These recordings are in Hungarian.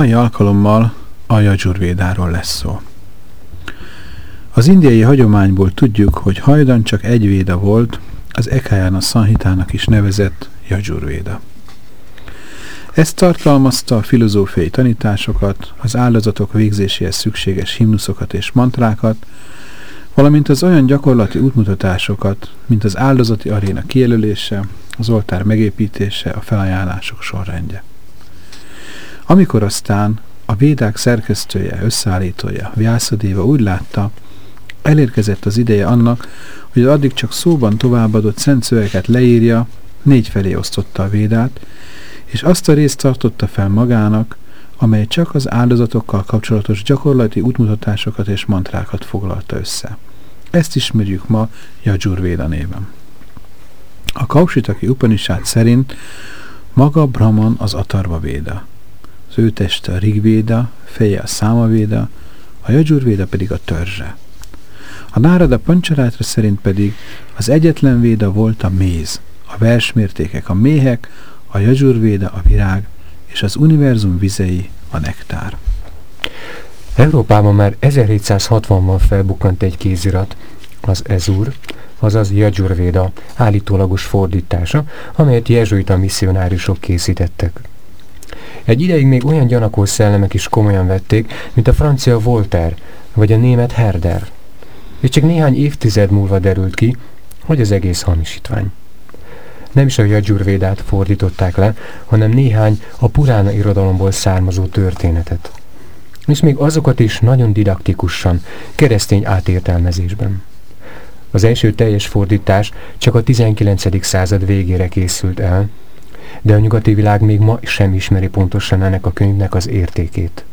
Mai alkalommal a Jajurvédáról lesz szó. Az indiai hagyományból tudjuk, hogy hajdan csak egy véda volt, az a Sanhitának is nevezett Jajurvéda. Ez tartalmazta a filozófiai tanításokat, az áldozatok végzéséhez szükséges himnuszokat és mantrákat, valamint az olyan gyakorlati útmutatásokat, mint az áldozati aréna kijelölése, az oltár megépítése, a felajánlások sorrendje. Amikor aztán a védák szerkesztője, összeállítója, Vyászadéva úgy látta, elérkezett az ideje annak, hogy az addig csak szóban továbbadott szent szöveket leírja, négy felé osztotta a védát, és azt a részt tartotta fel magának, amely csak az áldozatokkal kapcsolatos gyakorlati útmutatásokat és mantrákat foglalta össze. Ezt ismerjük ma Véda néven. A Kausitaki Upanishad szerint maga Brahman az Atarva Véda az ő teste a Rigvéda, feje a Számavéda, a Jajurvéda pedig a törzse. A Nárada Pancsarátra szerint pedig az egyetlen véda volt a méz, a versmértékek a méhek, a Jajurvéda a virág, és az univerzum vizei a nektár. Európában már 1760-ban felbukkant egy kézirat, az Ezur, azaz Jajurvéda állítólagos fordítása, amelyet jezsuita misszionáriusok készítettek. Egy ideig még olyan gyanakó szellemek is komolyan vették, mint a francia Voltaire, vagy a német Herder. És csak néhány évtized múlva derült ki, hogy az egész hamisítvány. Nem is a Jajurvédát fordították le, hanem néhány a Purána irodalomból származó történetet. És még azokat is nagyon didaktikusan, keresztény átértelmezésben. Az első teljes fordítás csak a 19. század végére készült el, de a nyugati világ még ma sem ismeri pontosan ennek a könyvnek az értékét.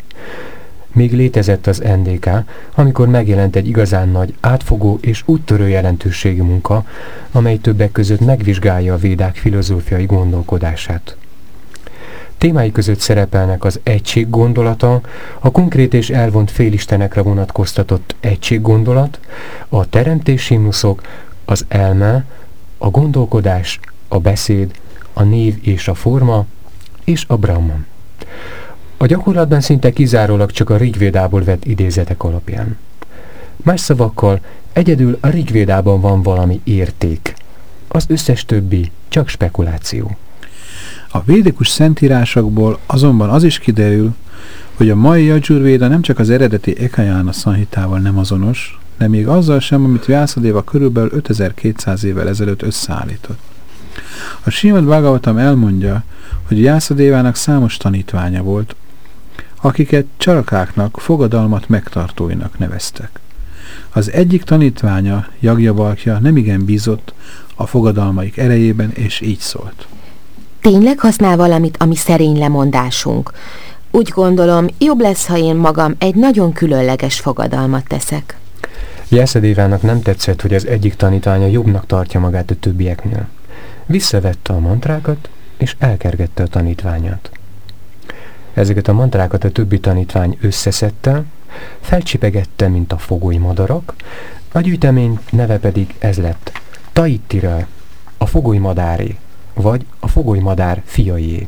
Még létezett az NDK, amikor megjelent egy igazán nagy, átfogó és úttörő jelentőségű munka, amely többek között megvizsgálja a védák filozófiai gondolkodását. Témái között szerepelnek az egység gondolata, a konkrét és elvont félistenekre vonatkoztatott egység gondolat, a teremtés himnuszok, az elme, a gondolkodás, a beszéd, a név és a forma, és a Brahman. A gyakorlatban szinte kizárólag csak a Rigvédából vett idézetek alapján. Más szavakkal, egyedül a Rigvédában van valami érték. Az összes többi csak spekuláció. A védikus szentírásokból azonban az is kiderül, hogy a mai Jajurvéda nem csak az eredeti Ekajana Sanhitával nem azonos, de még azzal sem, amit Vyászadéva körülbelül 5200 évvel ezelőtt összeállított. A Simad Bhagavatam elmondja, hogy Jászadévának számos tanítványa volt, akiket csarakáknak, fogadalmat megtartóinak neveztek. Az egyik tanítványa, Jagjabalkja nemigen bízott a fogadalmaik erejében, és így szólt. Tényleg használ valamit, ami szerény lemondásunk. Úgy gondolom, jobb lesz, ha én magam egy nagyon különleges fogadalmat teszek. Jászadévának nem tetszett, hogy az egyik tanítványa jobbnak tartja magát a többieknél. Visszavette a mantrákat, és elkergette a tanítványát. Ezeket a mantrákat a többi tanítvány összeszedte, felcsipegette, mint a fogoly madarak, a gyűjtemény neve pedig ez lett. Taittira, a fogoly madáré, vagy a fogoly madár fiaié.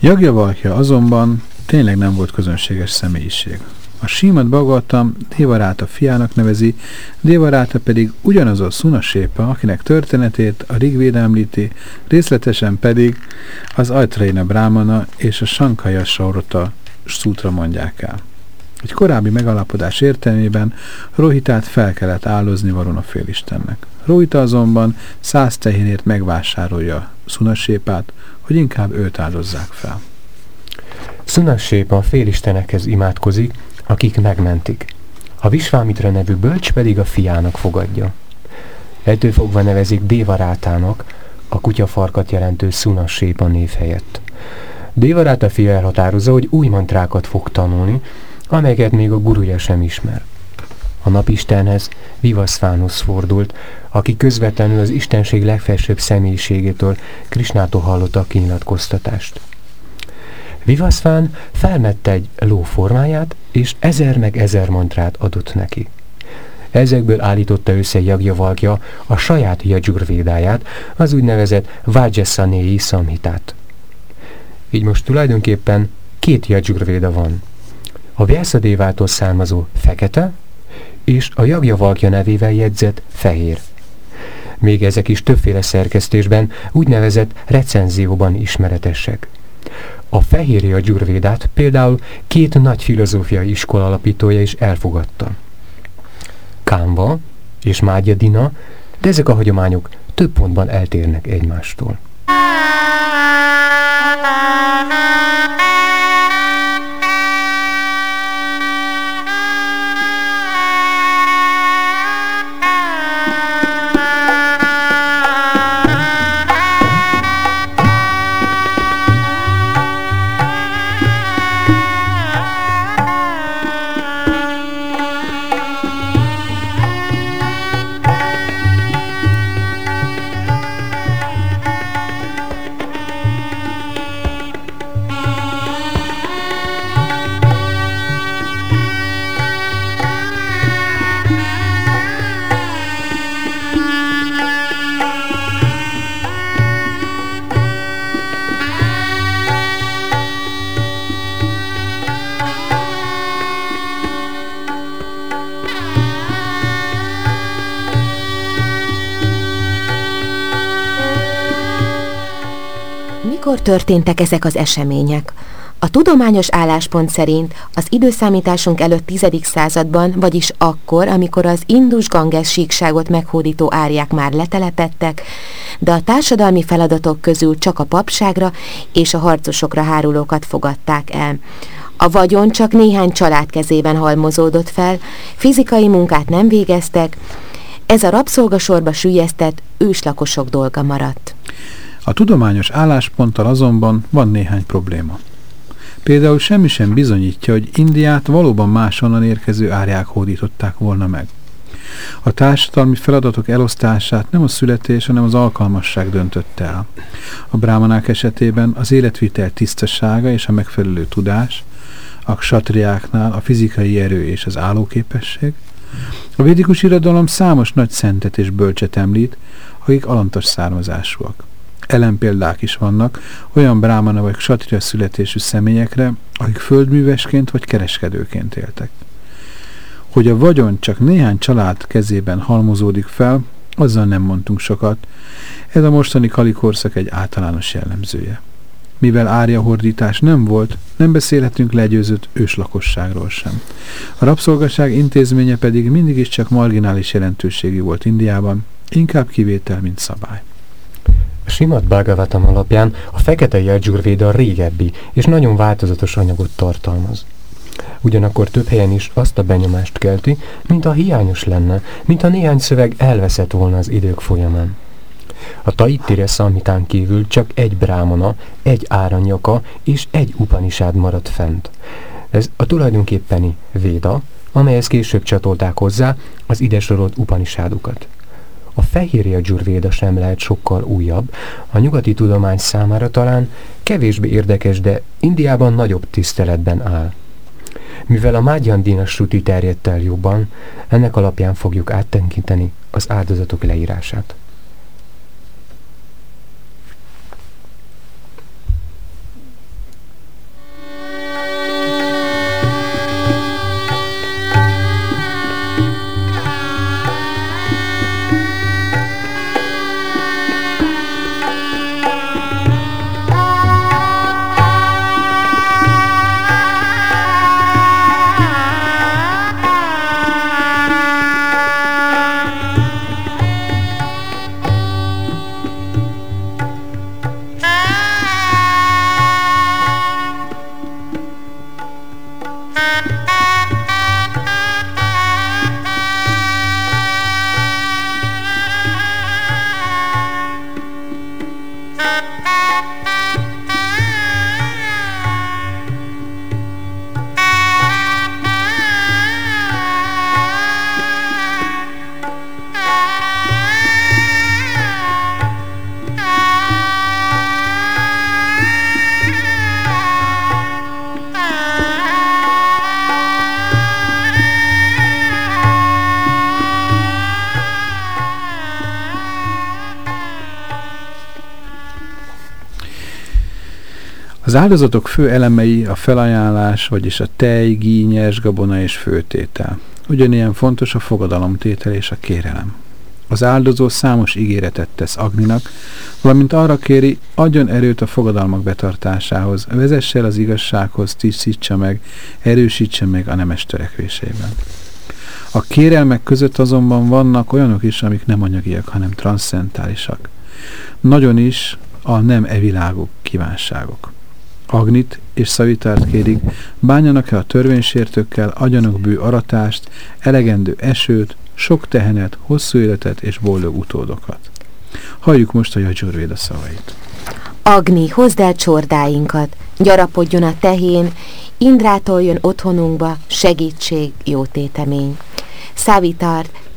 Jagjavalkja azonban tényleg nem volt közönséges személyiség. A Símat Bagatam Dévaráta fiának nevezi, Dévaráta pedig ugyanaz a Sunasépa, akinek történetét a Rigvéd említi, részletesen pedig az Ajtraina Brahmana és a Sankaya Saurata szútra mondják el. Egy korábbi megalapodás értelmében Rohitát fel kellett állozni Varuna félistennek. Rohita azonban száz tehénért megvásárolja Szunasépát, hogy inkább őt áldozzák fel. Szunassépa a félistenekhez imádkozik, akik megmentik. A Visvámitra nevű bölcs pedig a fiának fogadja. Ettől fogva nevezik Dévarátának, a kutyafarkat jelentő Szunassépa név helyett. Dévaráta fia elhatározza, hogy új mantrákat fog tanulni, amelyeket még a guruja sem ismer. A napistenhez Vivaszfánusz fordult, aki közvetlenül az istenség legfelsőbb személyiségétől, Krisnától hallotta a kinyilatkoztatást. Vivaszfán felmette egy ló formáját, és ezer meg ezer mantrát adott neki. Ezekből állította össze Jagjavalkja a saját Jajurvédáját, az úgynevezett Vajjasanéi Samhitát. Így most tulajdonképpen két Jajurvéda van. A Vyászadévától származó fekete, és a Jagjavalkja nevével jegyzett fehér. Még ezek is többféle szerkesztésben, úgynevezett recenzióban ismeretesek. A fehérje a gyurvédát például két nagy filozófiai iskola alapítója is elfogadta. Kámva és Mágyadina, de ezek a hagyományok több pontban eltérnek egymástól. Történtek ezek az események? A tudományos álláspont szerint az időszámításunk előtt 10. században, vagyis akkor, amikor az Indus-Ganges síkságot meghódító árják már letelepettek, de a társadalmi feladatok közül csak a papságra és a harcosokra hárulókat fogadták el. A vagyon csak néhány család kezében halmozódott fel, fizikai munkát nem végeztek, ez a rabszolgasorba sülyeztett őslakosok dolga maradt. A tudományos állásponttal azonban van néhány probléma. Például semmi sem bizonyítja, hogy Indiát valóban máshonnan érkező árják hódították volna meg. A társadalmi feladatok elosztását nem a születés, hanem az alkalmasság döntötte el. A brámanák esetében az életvitel tisztasága és a megfelelő tudás, a satriáknál a fizikai erő és az állóképesség. A védikus irodalom számos nagy szentet és bölcset említ, akik alantas származásúak ellenpéldák is vannak olyan brámana vagy satria születésű személyekre, akik földművesként vagy kereskedőként éltek. Hogy a vagyon csak néhány család kezében halmozódik fel, azzal nem mondtunk sokat. Ez a mostani kalikorszak egy általános jellemzője. Mivel árjahordítás nem volt, nem beszélhetünk legyőzött őslakosságról sem. A rabszolgaság intézménye pedig mindig is csak marginális jelentőségű volt Indiában, inkább kivétel, mint szabály. Simad Bhagavatam alapján a fekete a régebbi és nagyon változatos anyagot tartalmaz. Ugyanakkor több helyen is azt a benyomást kelti, a hiányos lenne, mint a néhány szöveg elveszett volna az idők folyamán. A Taittire Samhitán kívül csak egy brámana, egy áranyaka és egy upanisád maradt fent. Ez a tulajdonképpeni Véda, amelyhez később csatolták hozzá az ide sorolt upanisádukat. A fehérje dzsurvéda sem lehet sokkal újabb, a nyugati tudomány számára talán kevésbé érdekes, de Indiában nagyobb tiszteletben áll. Mivel a Mágyan Suti terjedt el jobban, ennek alapján fogjuk áttenkinteni az áldozatok leírását. Az áldozatok fő elemei a felajánlás, vagyis a tej, gínyes, gabona és főtétel. Ugyanilyen fontos a fogadalomtétel és a kérelem. Az áldozó számos ígéretet tesz Agninak, valamint arra kéri, adjon erőt a fogadalmak betartásához, vezesse el az igazsághoz, tisztítsa meg, erősítse meg a nemes törekvésében. A kérelmek között azonban vannak olyanok is, amik nem anyagiak, hanem transzcentálisak. Nagyon is a nem evilágok kívánságok. Agnit és Szavitárt kérik, bánjanak-e a törvénysértőkkel, adjanak bő aratást, elegendő esőt, sok tehenet, hosszú életet és boldog utódokat. Halljuk most a Jajdzsurvéda szavait. Agni, hozd el csordáinkat, gyarapodjon a tehén, Indrától jön otthonunkba, segítség, jó tétemény.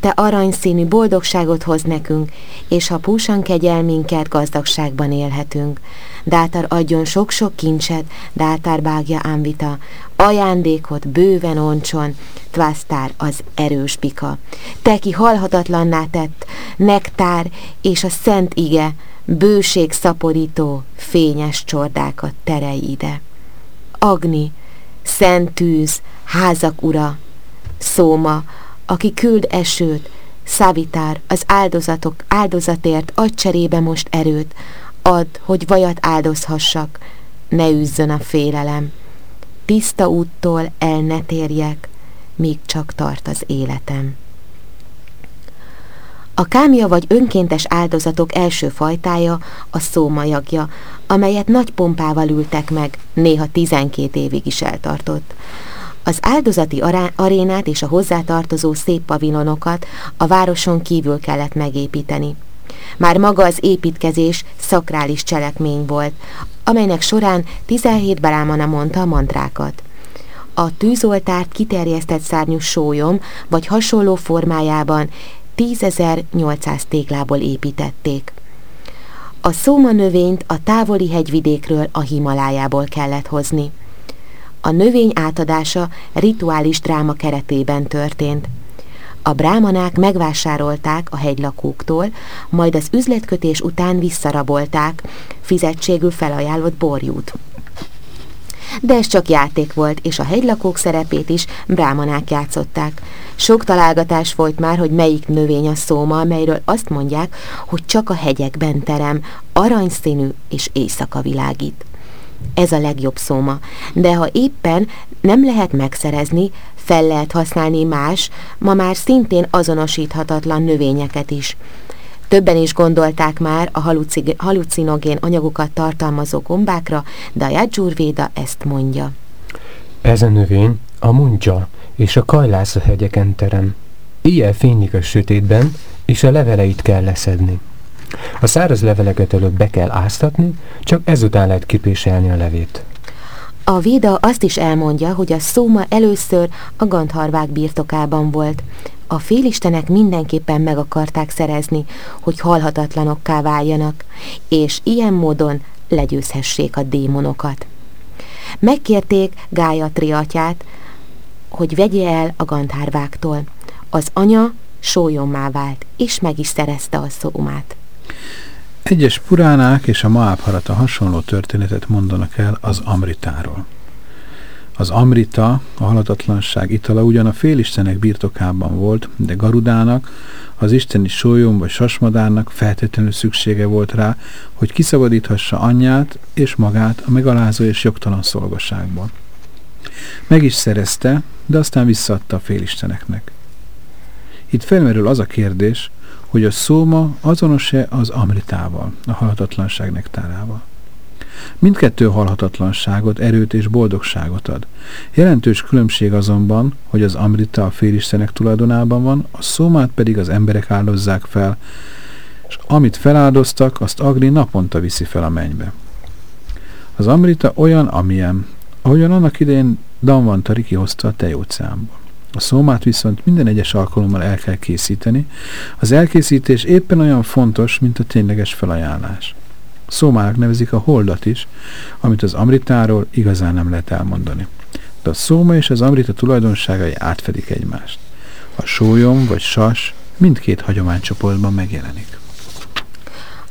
Te aranyszínű boldogságot hoz nekünk, és ha púsan kegyelminket, gazdagságban élhetünk. Dátar adjon sok-sok kincset, Dátar bágja ámvita, ajándékot bőven oncson, Tvasztár az erős bika. Te ki halhatatlanná tett, nektár és a szent ige, bőség szaporító, fényes csordákat terej ide. Agni, szent tűz, házak ura, szóma, aki küld esőt, Szavitár, az áldozatok áldozatért ad cserébe most erőt, Add, hogy vajat áldozhassak, ne üzzön a félelem. Tiszta úttól el ne térjek, míg csak tart az életem. A kámia vagy önkéntes áldozatok első fajtája a szómajagja, amelyet nagy pompával ültek meg, néha 12 évig is eltartott. Az áldozati arénát és a hozzátartozó szép pavilonokat a városon kívül kellett megépíteni. Már maga az építkezés szakrális cselekmény volt, amelynek során 17 berámana mondta a mantrákat. A tűzoltárt kiterjesztett szárnyú sólyom vagy hasonló formájában 10.800 téglából építették. A szóma növényt a távoli hegyvidékről a Himalájából kellett hozni. A növény átadása rituális dráma keretében történt. A brámanák megvásárolták a hegylakóktól, majd az üzletkötés után visszarabolták, fizetségül felajánlott borjút. De ez csak játék volt, és a hegylakók szerepét is brámanák játszották. Sok találgatás folyt már, hogy melyik növény a szóma, melyről azt mondják, hogy csak a hegyekben terem, aranyszínű és éjszaka világít. Ez a legjobb szóma, de ha éppen nem lehet megszerezni, fel lehet használni más, ma már szintén azonosíthatatlan növényeket is. Többen is gondolták már a halucinogén anyagokat tartalmazó gombákra, de a Jadzsurvéda ezt mondja. Ez a növény a muncsa és a kajlász a hegyeken terem. Ilyen fénylik a sötétben, és a leveleit kell leszedni. A száraz leveleket előbb be kell áztatni, csak ezután lehet kipéselni a levét. A Véda azt is elmondja, hogy a szóma először a Gandharvák birtokában volt. A félistenek mindenképpen meg akarták szerezni, hogy halhatatlanokká váljanak, és ilyen módon legyőzhessék a démonokat. Megkérték Gája triatját, hogy vegye el a gandhárváktól. Az anya sólyommá vált, és meg is szerezte a szómát. Egyes puránák és a Maábharata hasonló történetet mondanak el az Amritáról. Az Amrita, a halatatlanság itala ugyan a félistenek birtokában volt, de Garudának, az isteni sólyom vagy sasmadárnak feltétlenül szüksége volt rá, hogy kiszabadíthassa anyját és magát a megalázó és jogtalan szolgaságból. Meg is szerezte, de aztán visszaadta a félisteneknek. Itt felmerül az a kérdés, hogy a szóma azonos-e az amritával, a halhatatlanság nektárával. Mindkettő halhatatlanságot, erőt és boldogságot ad. Jelentős különbség azonban, hogy az amrita a félistenek tulajdonában van, a szómát pedig az emberek áldozzák fel, és amit feláldoztak, azt Agni naponta viszi fel a mennybe. Az amrita olyan, amilyen, ahogyan annak idején Danvantari kihozta a tejóceánból. A szómát viszont minden egyes alkalommal el kell készíteni. Az elkészítés éppen olyan fontos, mint a tényleges felajánlás. Szómának nevezik a holdat is, amit az amritáról igazán nem lehet elmondani. De a szóma és az amrita tulajdonságai átfedik egymást. A sólyom vagy sas mindkét hagyománycsoportban megjelenik.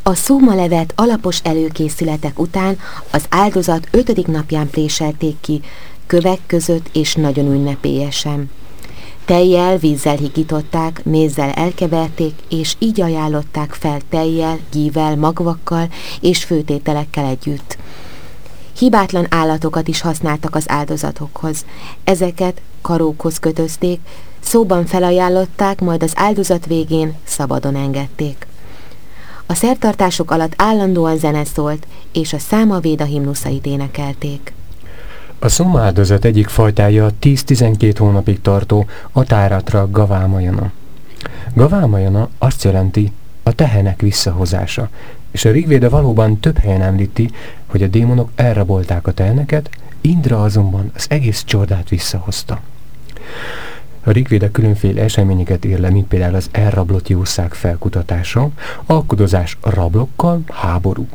A szómalevet alapos előkészületek után az áldozat ötödik napján préselték ki, kövek között és nagyon ünnepélyesen. Tejjel, vízzel higították, mézzel elkeverték, és így ajánlották fel tejjel, gível, magvakkal és főtételekkel együtt. Hibátlan állatokat is használtak az áldozatokhoz. Ezeket karókhoz kötözték, szóban felajánlották, majd az áldozat végén szabadon engedték. A szertartások alatt állandóan zene szólt, és a számavéda himnuszait énekelték. A szuma áldozat egyik fajtája 10-12 hónapig tartó atáratra gavámajana. Gavámajana azt jelenti a tehenek visszahozása, és a Rigvéde valóban több helyen említi, hogy a démonok elrabolták a teheneket, Indra azonban az egész csordát visszahozta. A Rigvéde különféle eseményeket ír le, mint például az elrablott jószág felkutatása, alkudozás rablokkal, háború.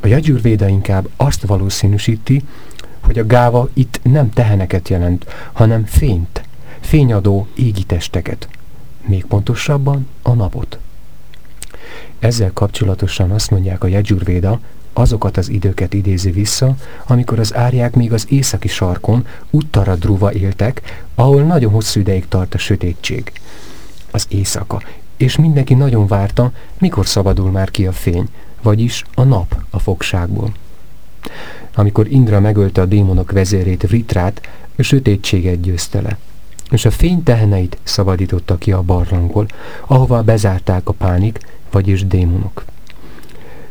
A Jagyurvéda inkább azt valószínűsíti, hogy a gáva itt nem teheneket jelent, hanem fényt, fényadó égi testeket. Még pontosabban a napot. Ezzel kapcsolatosan azt mondják a Jegyurvéda, azokat az időket idézi vissza, amikor az árják még az északi sarkon, druva éltek, ahol nagyon hosszú ideig tart a sötétség. Az éjszaka, és mindenki nagyon várta, mikor szabadul már ki a fény, vagyis a nap a fogságból. Amikor Indra megölte a démonok vezérét Vritrát, a sötétséget győzte le, és a fény teheneit szabadította ki a barlangból, ahová bezárták a pánik, vagyis démonok.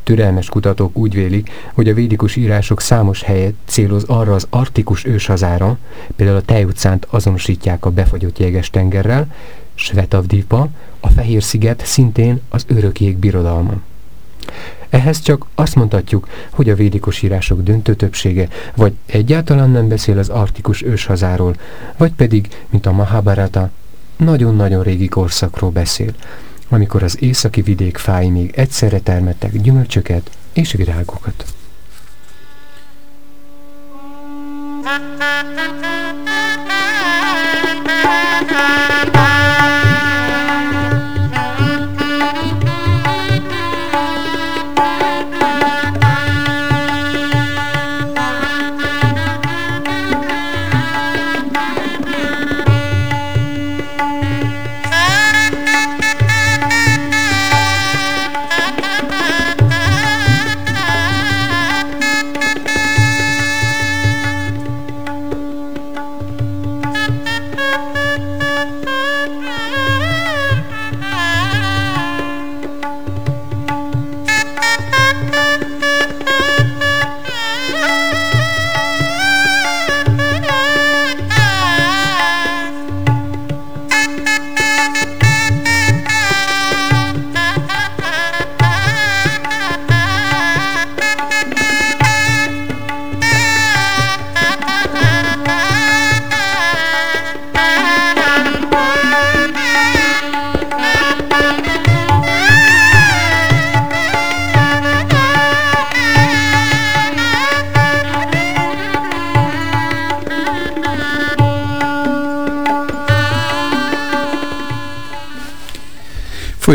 Türelmes kutatók úgy vélik, hogy a védikus írások számos helyet céloz arra az artikus őshazára, például a Tejutcánt azonosítják a befagyott jeges tengerrel, Svetavdipa, a Fehér-sziget szintén az örök birodalma. Ehhez csak azt mondhatjuk, hogy a védikus írások döntő többsége, vagy egyáltalán nem beszél az arktikus őshazáról, vagy pedig, mint a Mahabharata, nagyon-nagyon régi korszakról beszél, amikor az északi vidék fái még egyszerre termettek gyümölcsöket és virágokat. Thank you.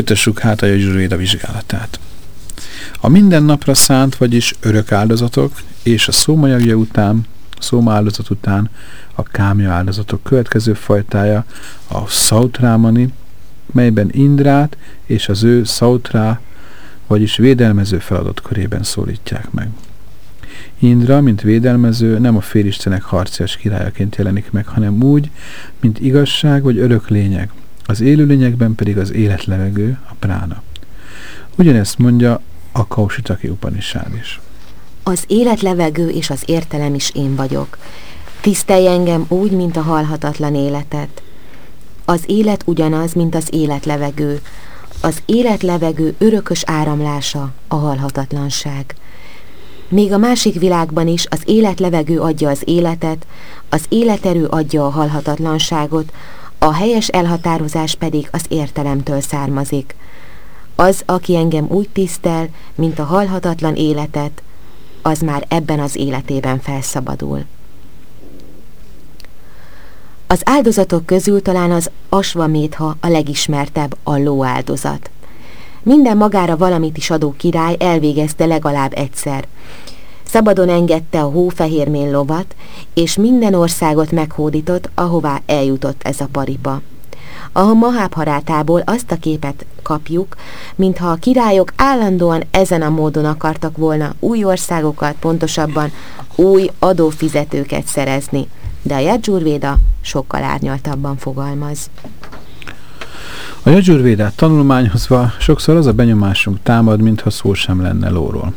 Folytassuk hát a Jajurvéda vizsgálatát. A mindennapra szánt, vagyis örök áldozatok és a szómajagja után, szóma áldozat után a kámja áldozatok következő fajtája a Sautrámani, melyben Indrát és az ő Sautrá, vagyis védelmező feladat körében szólítják meg. Indra, mint védelmező, nem a félistenek harcias királyaként jelenik meg, hanem úgy, mint igazság vagy örök lényeg, az élőlényekben pedig az életlevegő, a prána. Ugyanezt mondja a Kausitaki Upanishad is. Az életlevegő és az értelem is én vagyok. Tisztelj engem úgy, mint a halhatatlan életet. Az élet ugyanaz, mint az életlevegő. Az életlevegő örökös áramlása a halhatatlanság. Még a másik világban is az életlevegő adja az életet, az életerő adja a halhatatlanságot, a helyes elhatározás pedig az értelemtől származik. Az, aki engem úgy tisztel, mint a halhatatlan életet, az már ebben az életében felszabadul. Az áldozatok közül talán az asvamétha a legismertebb a ló áldozat. Minden magára valamit is adó király elvégezte legalább egyszer. Szabadon engedte a hófehérmén lovat, és minden országot meghódított, ahová eljutott ez a paripa. A Mahábharátából azt a képet kapjuk, mintha a királyok állandóan ezen a módon akartak volna új országokat, pontosabban új adófizetőket szerezni, de a Jadzsurvéda sokkal árnyaltabban fogalmaz. A Jadzsurvédát tanulmányozva sokszor az a benyomásunk támad, mintha szó sem lenne lóról.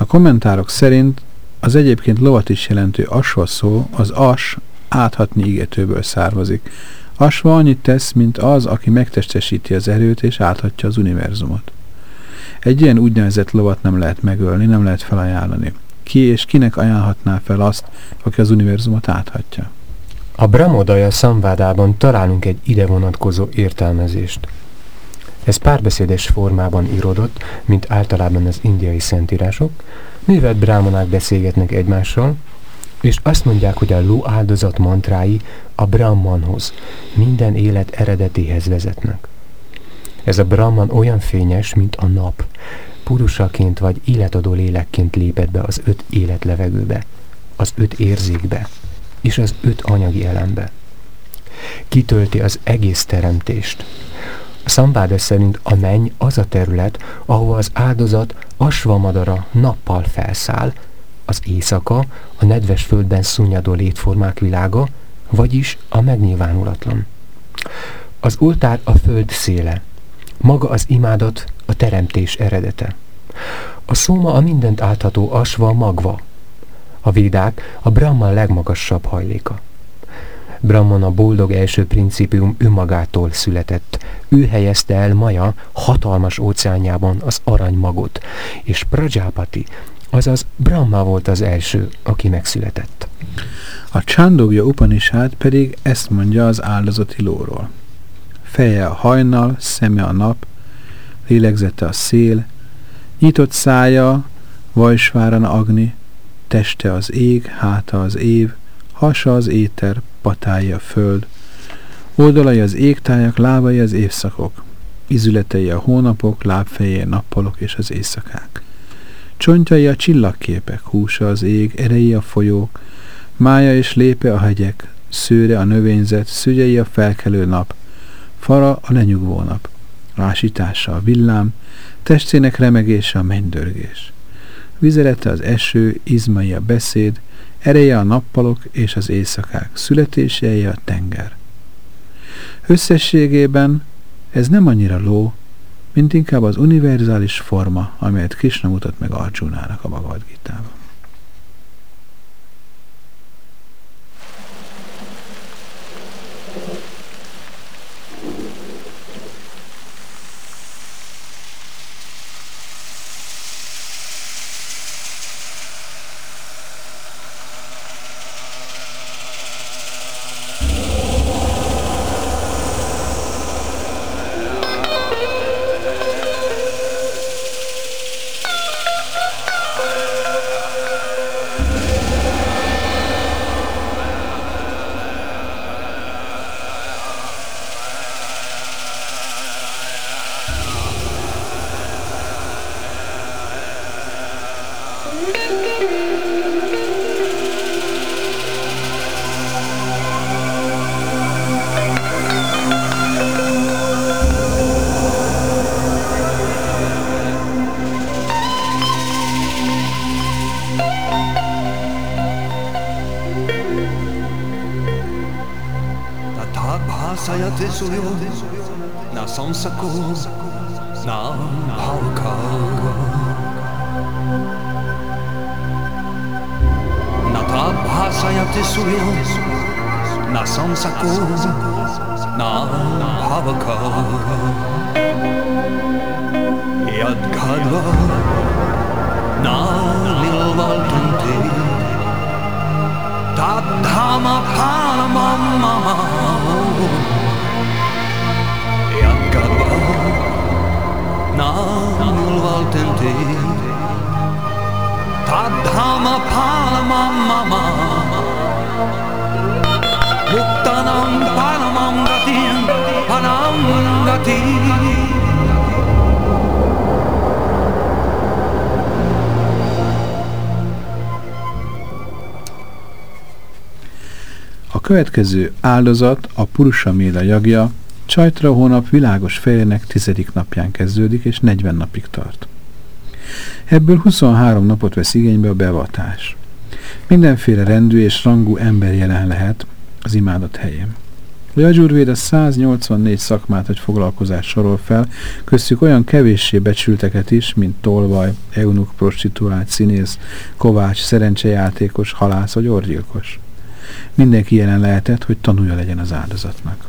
A kommentárok szerint az egyébként lovat is jelentő asva szó, az as áthatni ígetőből származik. Asva annyit tesz, mint az, aki megtestesíti az erőt és áthatja az univerzumot. Egy ilyen úgynevezett lovat nem lehet megölni, nem lehet felajánlani. Ki és kinek ajánlhatná fel azt, aki az univerzumot áthatja? A Brahmodaja Samvádában találunk egy ide vonatkozó értelmezést. Ez párbeszédes formában írodott, mint általában az indiai szentírások, mivel brámonák beszélgetnek egymással, és azt mondják, hogy a ló áldozat mantrái a Brahmanhoz, minden élet eredetéhez vezetnek. Ez a Brahman olyan fényes, mint a nap, purusaként vagy életadó lélekként lépett be az öt életlevegőbe, az öt érzékbe és az öt anyagi elembe. Kitölti az egész teremtést, a szambáda szerint a menny az a terület, ahol az áldozat asvamadara nappal felszáll, az éjszaka a nedves földben szunnyadó létformák világa, vagyis a megnyilvánulatlan. Az oltár a föld széle, maga az imádat a teremtés eredete. A szóma a mindent átható asva magva. A védák a Brahman legmagasabb hajléka. Brahman a boldog első principium önmagától született. Ő helyezte el Maja hatalmas óceánjában az aranymagot, és Prajapati, azaz Brahma volt az első, aki megszületett. A Csándogja Upanishad pedig ezt mondja az áldozati lóról. Feje a hajnal, szeme a nap, lélegzete a szél, nyitott szája, Vajsváran Agni, teste az ég, háta az év, hasa az éter, patái a föld, oldalai az égtájak, lábai az évszakok, izületei a hónapok, lábfejé a nappalok és az éjszakák. Csontjai a csillagképek, húsa az ég, erei a folyók, mája és lépe a hegyek, szőre a növényzet, szügyei a felkelő nap, fara a lenyugvó nap, lásítása a villám, testének remegése a mennydörgés. Vizelete az eső, izmai a beszéd, ereje a nappalok és az éjszakák, születéseje a tenger. Összességében ez nem annyira ló, mint inkább az univerzális forma, amelyet Krishna mutat meg Arjunának a Bhagavad Gita-ban. на солнцеку, на палка. На табхаса я тисую, на солнцеку, на палка. И отгадла налил волтунты, Та-дама-пана-мама-мама. Namulvaltente Tadhama Palamama Muktanam Palamam Gatim Panam Gatim A következő áldozat, a Purusaméda jagja, Csajtra hónap világos fejének tizedik napján kezdődik, és 40 napig tart. Ebből 23 napot vesz igénybe a bevatás. Mindenféle rendű és rangú ember jelen lehet az imádat helyén. A Jajurvéda 184 szakmát vagy foglalkozás sorol fel, köztük olyan kevéssé becsülteket is, mint tolvaj, eunuk, prostituált, színész, kovács, szerencsejátékos, halász vagy orgyilkos. Mindenki jelen lehetett, hogy tanulja legyen az áldozatnak.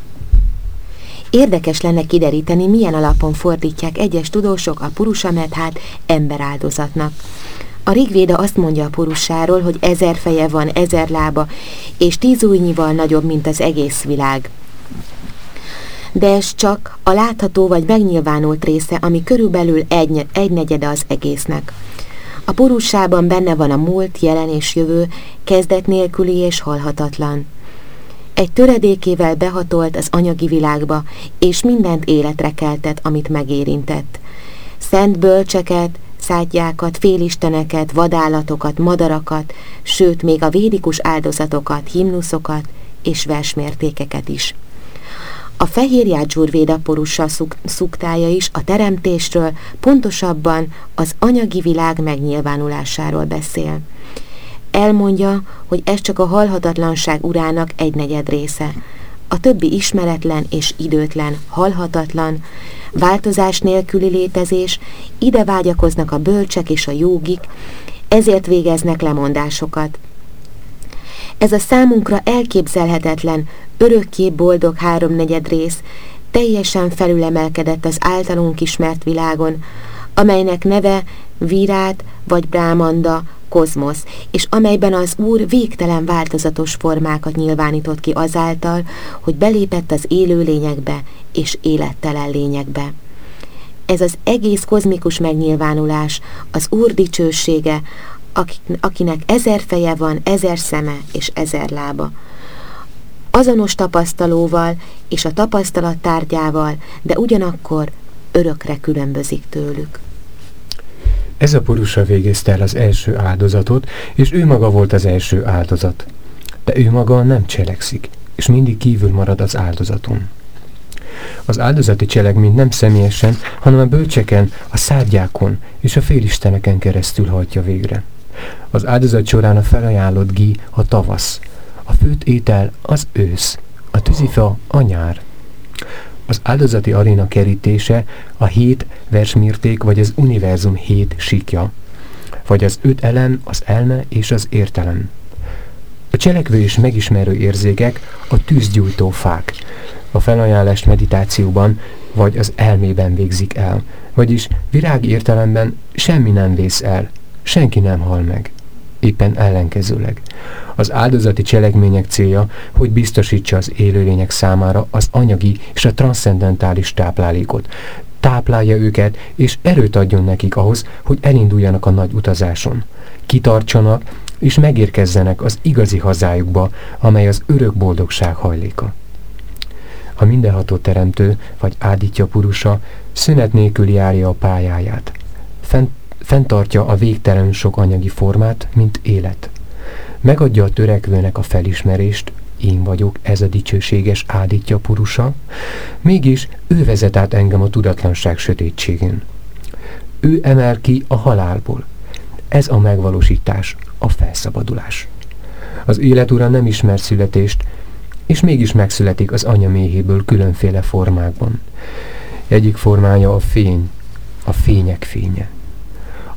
Érdekes lenne kideríteni, milyen alapon fordítják egyes tudósok a purusamethát emberáldozatnak. A Rigvéda azt mondja a purussáról, hogy ezer feje van, ezer lába, és tíz újnyival nagyobb, mint az egész világ. De ez csak a látható vagy megnyilvánult része, ami körülbelül egy, egy negyede az egésznek. A purussában benne van a múlt, jelen és jövő, kezdet nélküli és halhatatlan. Egy töredékével behatolt az anyagi világba, és mindent életre keltett, amit megérintett. Szent bölcseket, szátjákat, félisteneket, vadállatokat, madarakat, sőt még a védikus áldozatokat, himnuszokat és versmértékeket is. A fehér Jádzsúrvéda porussa szuk szuktája is a teremtésről, pontosabban az anyagi világ megnyilvánulásáról beszél. Elmondja, hogy ez csak a halhatatlanság urának egy negyed része. A többi ismeretlen és időtlen, halhatatlan, változás nélküli létezés, ide vágyakoznak a bölcsek és a jógik, ezért végeznek lemondásokat. Ez a számunkra elképzelhetetlen, örökké boldog háromnegyed rész teljesen felülemelkedett az általunk ismert világon, amelynek neve Virát vagy Brámanda, kozmosz, és amelyben az Úr végtelen változatos formákat nyilvánított ki azáltal, hogy belépett az élő lényekbe és élettelen lényekbe. Ez az egész kozmikus megnyilvánulás, az Úr dicsősége, akinek ezer feje van, ezer szeme és ezer lába. Azonos tapasztalóval és a tapasztalat tárgyával, de ugyanakkor örökre különbözik tőlük. Ez a purusa végezte el az első áldozatot, és ő maga volt az első áldozat. De ő maga nem cselekszik, és mindig kívül marad az áldozaton. Az áldozati cselekményt nem személyesen, hanem a bölcseken, a szárgyákon és a félisteneken keresztül hajtja végre. Az áldozat során a felajánlott gí a tavasz, a főt étel az ősz, a tűzifa a nyár. Az áldozati aréna kerítése a hét versmérték vagy az univerzum hét sikja, vagy az öt elem, az elme és az értelem. A cselekvő és megismerő érzékek a tűzgyújtó fák. A felajánlást meditációban vagy az elmében végzik el, vagyis virág értelemben semmi nem vész el, senki nem hal meg. Éppen ellenkezőleg. Az áldozati cselekmények célja, hogy biztosítsa az élőlények számára az anyagi és a transzcendentális táplálékot. Táplálja őket, és erőt adjon nekik ahhoz, hogy elinduljanak a nagy utazáson. Kitartsanak, és megérkezzenek az igazi hazájukba, amely az örök boldogság hajléka. A mindenható teremtő, vagy ádítja purusa, szünet nélkül járja a pályáját. Fent fenntartja a végtelen sok anyagi formát, mint élet. Megadja a törekvőnek a felismerést, én vagyok, ez a dicsőséges ádítja purusa, mégis ő vezet át engem a tudatlanság sötétségén. Ő emel ki a halálból. Ez a megvalósítás, a felszabadulás. Az élet ura nem ismer születést, és mégis megszületik az anya méhéből különféle formákban. Egyik formája a fény, a fények fénye.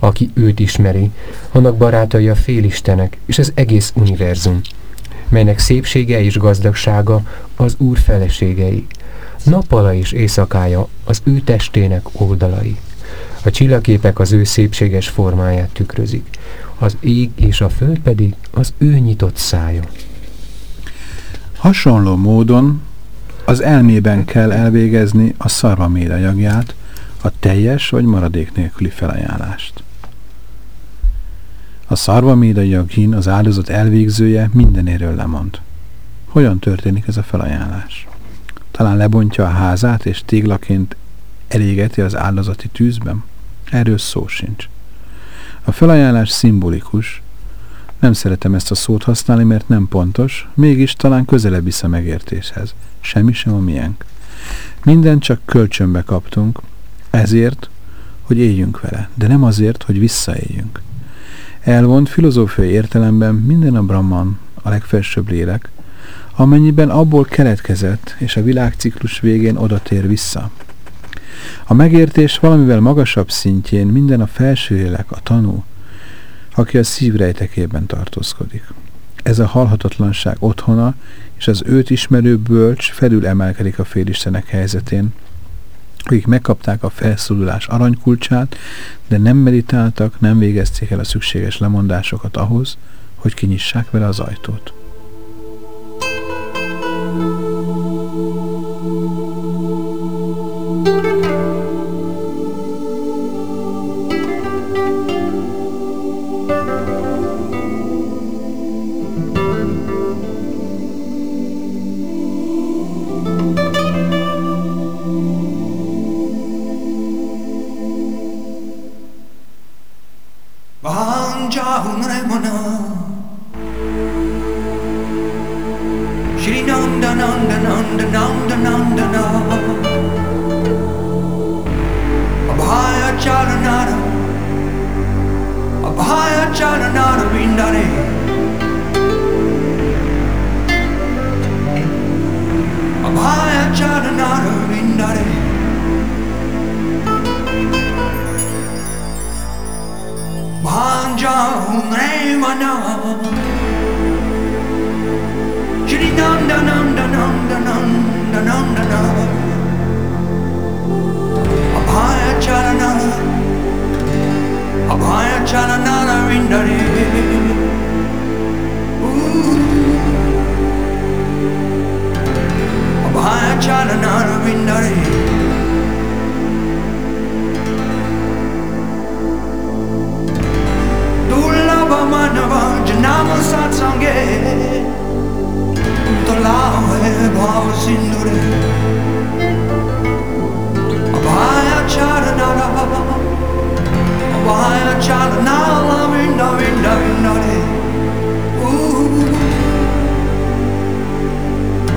Aki őt ismeri, annak barátai a félistenek és az egész univerzum, melynek szépsége és gazdagsága az Úr feleségei, nappala és éjszakája az ő testének oldalai. A csillagképek az ő szépséges formáját tükrözik, az ég és a föld pedig az ő nyitott szája. Hasonló módon az elmében kell elvégezni a szarvamédajagját, a teljes vagy maradék nélküli felajánlást. A szarvamédajaghin az áldozat elvégzője mindenéről lemond. Hogyan történik ez a felajánlás? Talán lebontja a házát, és téglaként elégeti az áldozati tűzben? Erről szó sincs. A felajánlás szimbolikus, nem szeretem ezt a szót használni, mert nem pontos, mégis talán közelebb visz a megértéshez. Semmi sem a miénk. Minden csak kölcsönbe kaptunk, ezért, hogy éljünk vele, de nem azért, hogy visszaéljünk. Elvont filozófiai értelemben minden a Brahman, a legfelsőbb lélek, amennyiben abból keletkezett, és a világciklus végén oda tér vissza. A megértés valamivel magasabb szintjén minden a felső lélek, a tanú, aki a szívrejtekében tartózkodik. Ez a halhatatlanság otthona, és az őt ismerő bölcs felül emelkedik a félistenek helyzetén, akik megkapták a felszólulás aranykulcsát, de nem meditáltak, nem végezték el a szükséges lemondásokat ahhoz, hogy kinyissák vele az ajtót. Mangia un remana Chiri dan dan dan dan dan dan dan dan Abhaya charana Abhaya charana rindare Abhaya charana manava janamo satsange tolawe bhav sindure. Abhaya charanara abhaya charanala vinda vinda vindare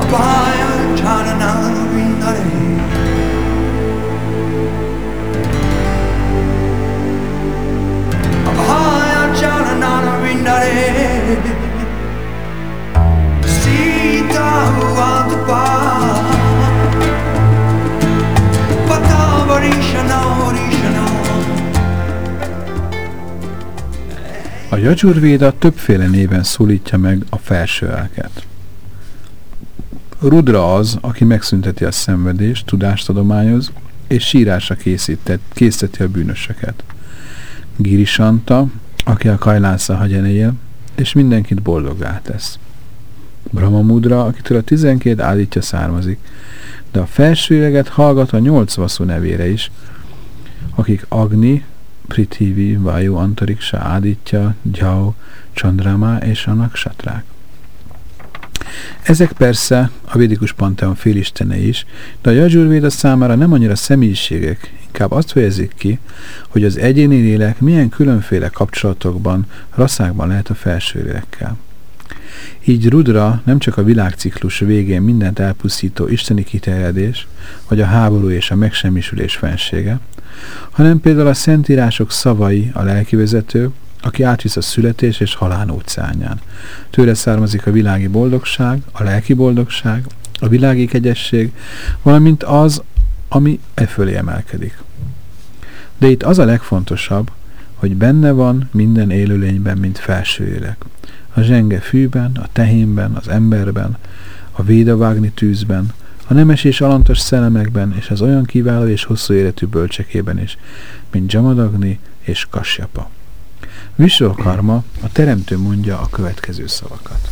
abhaya charanala vindare A Jajurvéda többféle néven szólítja meg a felső elket. Rudra az, aki megszünteti a szenvedést, tudást adományoz, és sírásra készített, készíteti a bűnösöket. Girisanta, aki a kajlásza hagyen él, és mindenkit boldoggá tesz. Brahmamudra, akitől a tizenkét állítja származik, de a felsőleget hallgat a nyolc vaszú nevére is, akik Agni, Prithivi, Vayu, Antariksa, Aditya, Gyau, Chandrama és a Naksatrák. Ezek persze a védikus panteon félistene is, de a Jajurvéda számára nem annyira személyiségek, inkább azt fejezik ki, hogy az egyéni lélek milyen különféle kapcsolatokban, rasszákban lehet a felső lélekkel. Így Rudra nem csak a világciklus végén mindent elpusztító isteni kiterjedés, vagy a háború és a megsemmisülés fensége, hanem például a szentírások szavai a lelkivezető, aki átvisz a születés és halál óceánján. Tőle származik a világi boldogság, a lelki boldogság, a világi kegyesség, valamint az, ami e fölé emelkedik. De itt az a legfontosabb, hogy benne van minden élőlényben, mint felső élek. A zsenge fűben, a tehénben, az emberben, a védavágni tűzben, a nemes és alantos szellemekben, és az olyan kiváló és hosszú életű bölcsekében is, mint Jamadagni és Kasyapa. Viselkarma a teremtő mondja a következő szavakat.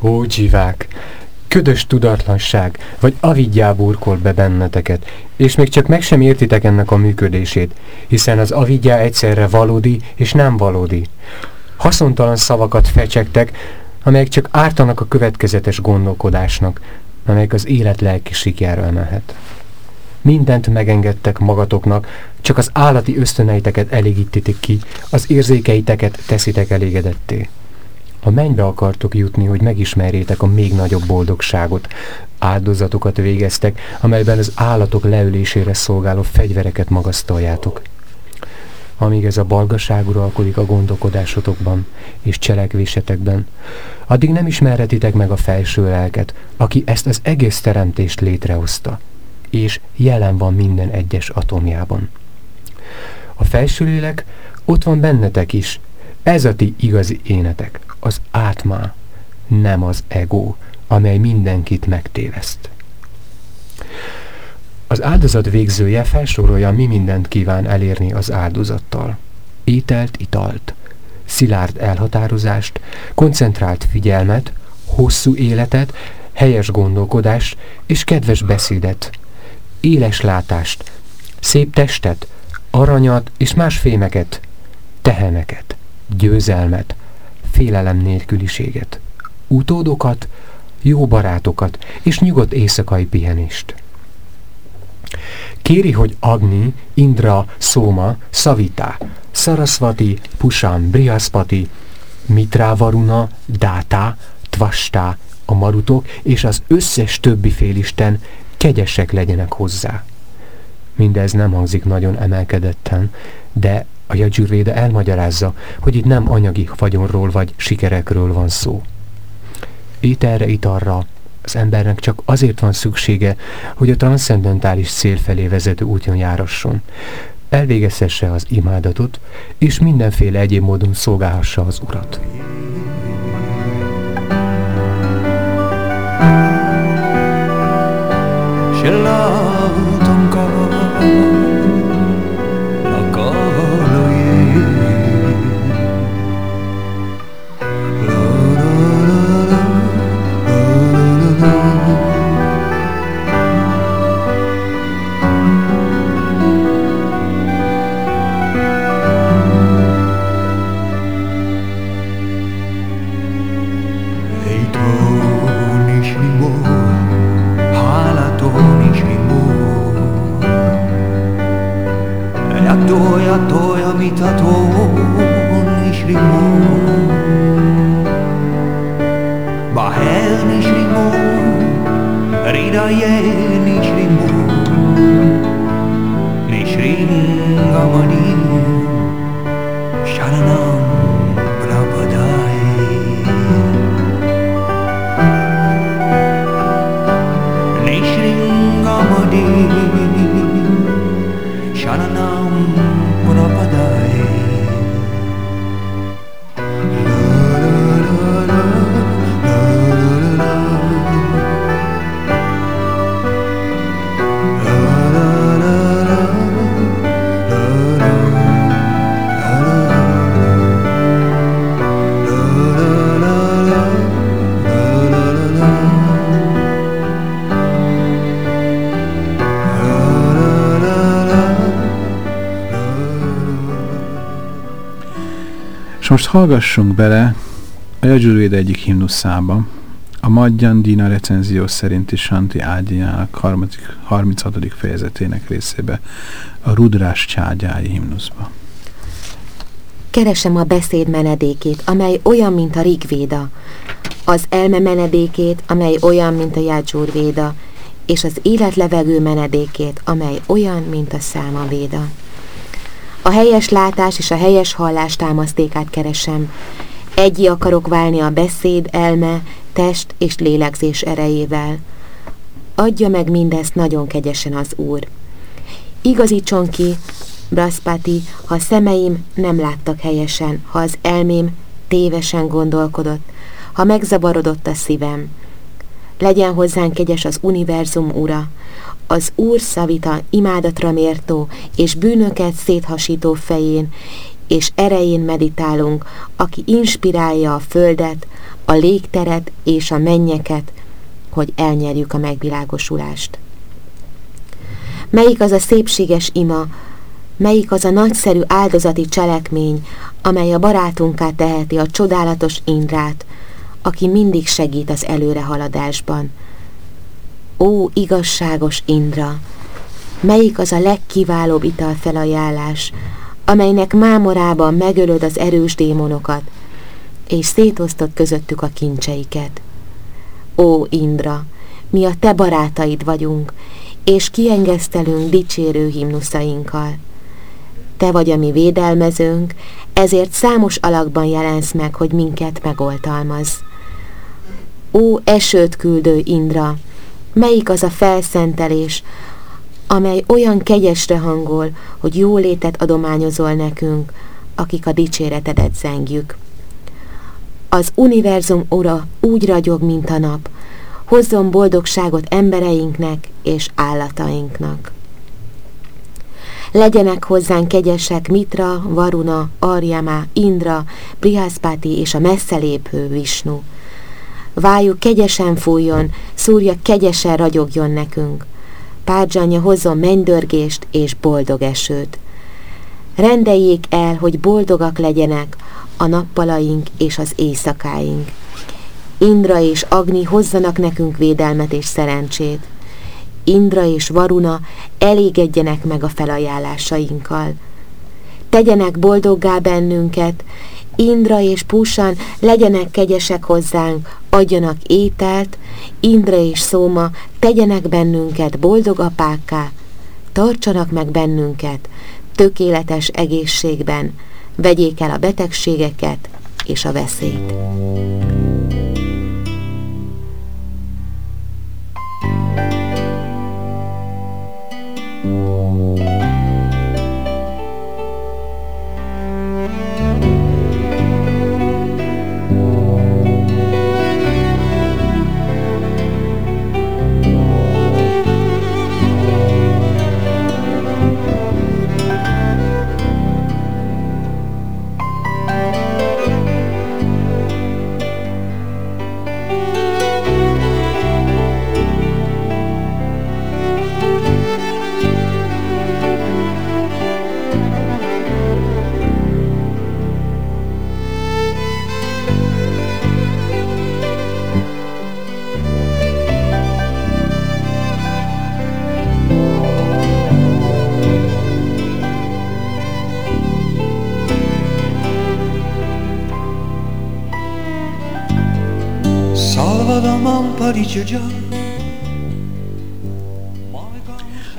Ó, csivák! Ködös tudatlanság, vagy avigyá burkol be benneteket, és még csak meg sem értitek ennek a működését, hiszen az avigyá egyszerre valódi és nem valódi. Haszontalan szavakat fecsegtek, amelyek csak ártanak a következetes gondolkodásnak, amelyek az élet lelki sikerrel mehet. Mindent megengedtek magatoknak, csak az állati ösztöneiteket elégítitek ki, az érzékeiteket teszitek elégedetté. A mennybe akartok jutni, hogy megismerjétek a még nagyobb boldogságot. Áldozatokat végeztek, amelyben az állatok leülésére szolgáló fegyvereket magasztaljátok. Amíg ez a balgaság uralkodik a gondolkodásotokban és cselekvésetekben, addig nem ismerhetitek meg a felső lelket, aki ezt az egész teremtést létrehozta, és jelen van minden egyes atomjában. A felső lélek ott van bennetek is, ez a ti igazi énetek, az átmá, nem az ego, amely mindenkit megtéveszt. Az áldozat végzője felsorolja, mi mindent kíván elérni az áldozattal. Ételt, italt, szilárd elhatározást, koncentrált figyelmet, hosszú életet, helyes gondolkodást és kedves beszédet, éles látást, szép testet, aranyat és más fémeket, teheneket, győzelmet, félelem nélküliséget, utódokat, jó barátokat és nyugodt éjszakai pihenést. Kéri, hogy Agni, Indra, Szóma, Savita, Sarasvati, Pusam, Brihaspati, Mitrávaruna, Dáta, Tvastá, a marutok és az összes többi félisten kegyesek legyenek hozzá. Mindez nem hangzik nagyon emelkedetten, de a Jajurvéda elmagyarázza, hogy itt nem anyagi vagyonról vagy sikerekről van szó. Ételre, italra az embernek csak azért van szüksége, hogy a transzcendentális cél felé vezető útjon járasson. Elvégezhesse az imádatot, és mindenféle egyéb módon szolgálhassa az Urat. your love most hallgassunk bele a Jajurvéd egyik himnuszába, a Madjan Dina recenzió szerinti Santi Ágyjának 36. fejezetének részébe, a Rudrás cságyái himnuszba. Keresem a beszéd menedékét, amely olyan, mint a Rigvéda, az elme menedékét, amely olyan, mint a Jajurvéda, és az életlevegő menedékét, amely olyan, mint a Számavéda. A helyes látás és a helyes hallás támasztékát keresem. Egyi akarok válni a beszéd, elme, test és lélegzés erejével. Adja meg mindezt nagyon kegyesen az Úr. Igazítson ki, Braspati, ha szemeim nem láttak helyesen, ha az elmém tévesen gondolkodott, ha megzavarodott a szívem. Legyen hozzánk kegyes az univerzum ura, az Úr szavita imádatra mértó és bűnöket széthasító fején és erején meditálunk, aki inspirálja a földet, a légteret és a mennyeket, hogy elnyerjük a megvilágosulást. Melyik az a szépséges ima, melyik az a nagyszerű áldozati cselekmény, amely a barátunká teheti a csodálatos Indrát, aki mindig segít az előrehaladásban. Ó, igazságos Indra! Melyik az a legkiválóbb italfelajánlás, amelynek mámorában megölöd az erős démonokat, és szétosztott közöttük a kincseiket. Ó, Indra, mi a te barátaid vagyunk, és kiengesztelünk dicsérő himnuszainkkal. Te vagy a mi védelmezőnk, ezért számos alakban jelensz meg, hogy minket megoltalmaz. Ó, esőt küldő Indra, melyik az a felszentelés, amely olyan kegyesre hangol, hogy jólétet adományozol nekünk, akik a dicséretedet zengjük. Az univerzum ura úgy ragyog, mint a nap, hozzon boldogságot embereinknek és állatainknak. Legyenek hozzánk kegyesek Mitra, Varuna, Arjama, Indra, Prihaspati és a messzelépő Visnu. Vájuk kegyesen fújjon, szúrja kegyesen ragyogjon nekünk. Párzsanya hozzon mennydörgést és boldog esőt. Rendeljék el, hogy boldogak legyenek a nappalaink és az éjszakáink. Indra és Agni hozzanak nekünk védelmet és szerencsét. Indra és Varuna elégedjenek meg a felajánlásainkkal. Tegyenek boldoggá bennünket, Indra és Pusan legyenek kegyesek hozzánk, adjanak ételt, Indra és Szóma tegyenek bennünket boldog apákká, tartsanak meg bennünket tökéletes egészségben, vegyék el a betegségeket és a veszélyt.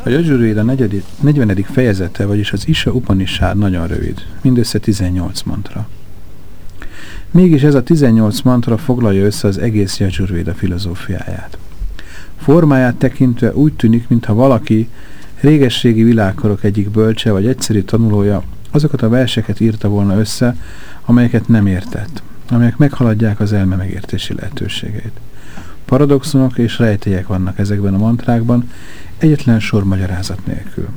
A Jajurvéda 40. fejezete, vagyis az Isa Upanishad nagyon rövid, mindössze 18 mantra. Mégis ez a 18 mantra foglalja össze az egész Jajurvéda filozófiáját. Formáját tekintve úgy tűnik, mintha valaki régességi világkorok egyik bölcse vagy egyszerű tanulója azokat a verseket írta volna össze, amelyeket nem értett, amelyek meghaladják az elme megértési lehetőségeit. Paradoxonok és rejtélyek vannak ezekben a mantrákban, egyetlen sor magyarázat nélkül.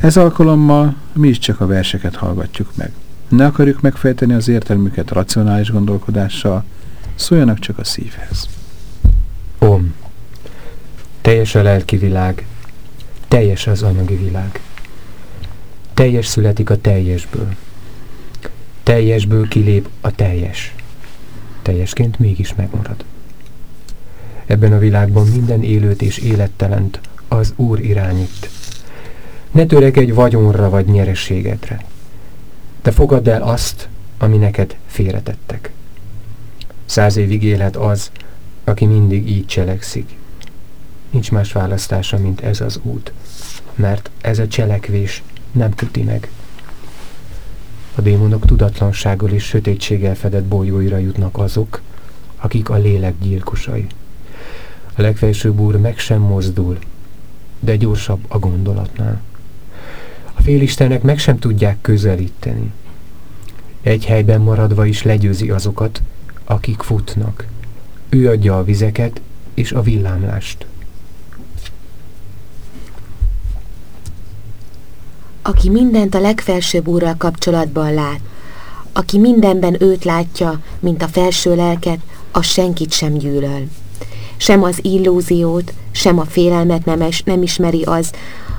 Ez alkalommal mi is csak a verseket hallgatjuk meg. Ne akarjuk megfejteni az értelmüket racionális gondolkodással, szóljanak csak a szívhez. Om. Teljes a lelki világ, teljes az anyagi világ. Teljes születik a teljesből. Teljesből kilép a teljes. Teljesként mégis megmarad. Ebben a világban minden élőt és élettelent az Úr irányít. Ne törekedj vagyonra vagy nyerességedre, de fogadd el azt, ami neked félretettek. Száz évig élhet az, aki mindig így cselekszik. Nincs más választása, mint ez az út, mert ez a cselekvés nem köti meg A démonok tudatlansággal és sötétséggel fedett bolyóira jutnak azok, akik a lélek gyilkosai. A legfelsőbb úr meg sem mozdul, de gyorsabb a gondolatnál. A félistenek meg sem tudják közelíteni. Egy helyben maradva is legyőzi azokat, akik futnak. Ő adja a vizeket és a villámlást. Aki mindent a legfelsőbb úrral kapcsolatban lát, aki mindenben őt látja, mint a felső lelket, az senkit sem gyűlöl. Sem az illúziót, sem a félelmet nem, es, nem ismeri az,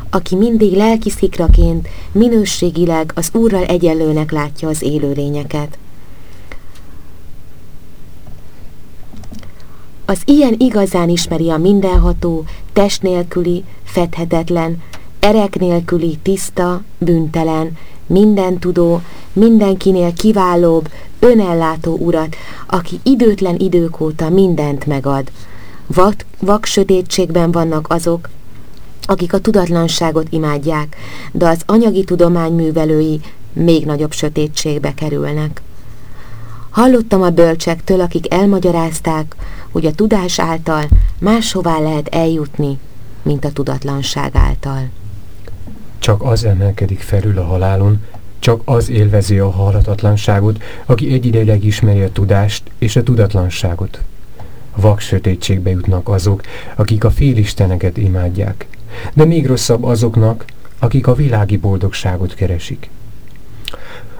aki mindig lelki szikraként, minőségileg az Úrral egyenlőnek látja az élőlényeket. Az ilyen igazán ismeri a mindenható, test nélküli, fedhetetlen, erek nélküli, tiszta, büntelen, mindentudó, mindenkinél kiválóbb, önellátó urat, aki időtlen idők óta mindent megad. Vak, vak sötétségben vannak azok, akik a tudatlanságot imádják, de az anyagi tudomány művelői még nagyobb sötétségbe kerülnek. Hallottam a bölcsektől, akik elmagyarázták, hogy a tudás által máshová lehet eljutni, mint a tudatlanság által. Csak az emelkedik felül a halálon, csak az élvezi a halhatatlanságot, aki egyidejileg ismeri a tudást és a tudatlanságot. Vak sötétségbe jutnak azok, akik a félisteneket imádják, de még rosszabb azoknak, akik a világi boldogságot keresik.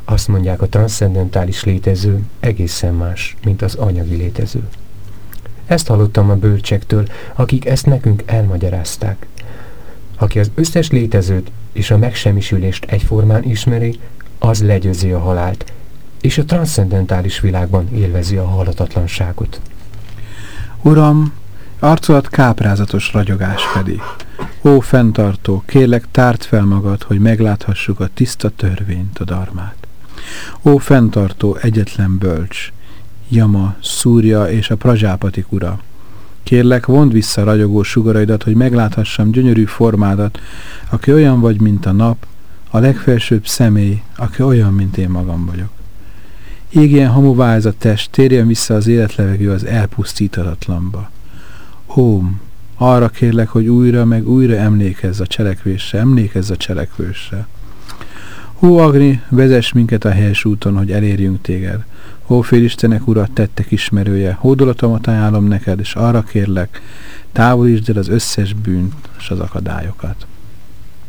Azt mondják, a transzcendentális létező egészen más, mint az anyagi létező. Ezt hallottam a bölcsektől, akik ezt nekünk elmagyarázták. Aki az összes létezőt és a megsemmisülést egyformán ismeri, az legyőzi a halált, és a transzcendentális világban élvezi a halatatlanságot. Uram, arcolat káprázatos ragyogás fedi. Ó, fenntartó, kérlek tárt fel magad, hogy megláthassuk a tiszta törvényt, a darmát. Ó, fenntartó, egyetlen bölcs, Jama, Szúrja és a Prazsápatik ura, Kérlek, vond vissza ragyogó sugaraidat, hogy megláthassam gyönyörű formádat, aki olyan vagy, mint a nap, a legfelsőbb személy, aki olyan, mint én magam vagyok. Égjen hamuvá ez a test, térjen vissza az életlevegő az elpusztítatatlanba. Óm, arra kérlek, hogy újra meg újra emlékezz a cselekvésre, emlékezz a cselekvésre. Hó, Agni, vezess minket a helyes úton, hogy elérjünk téged. Ó, félistenek urat tettek ismerője, hódolatomat ajánlom neked, és arra kérlek, távolítsd el az összes bűnt és az akadályokat.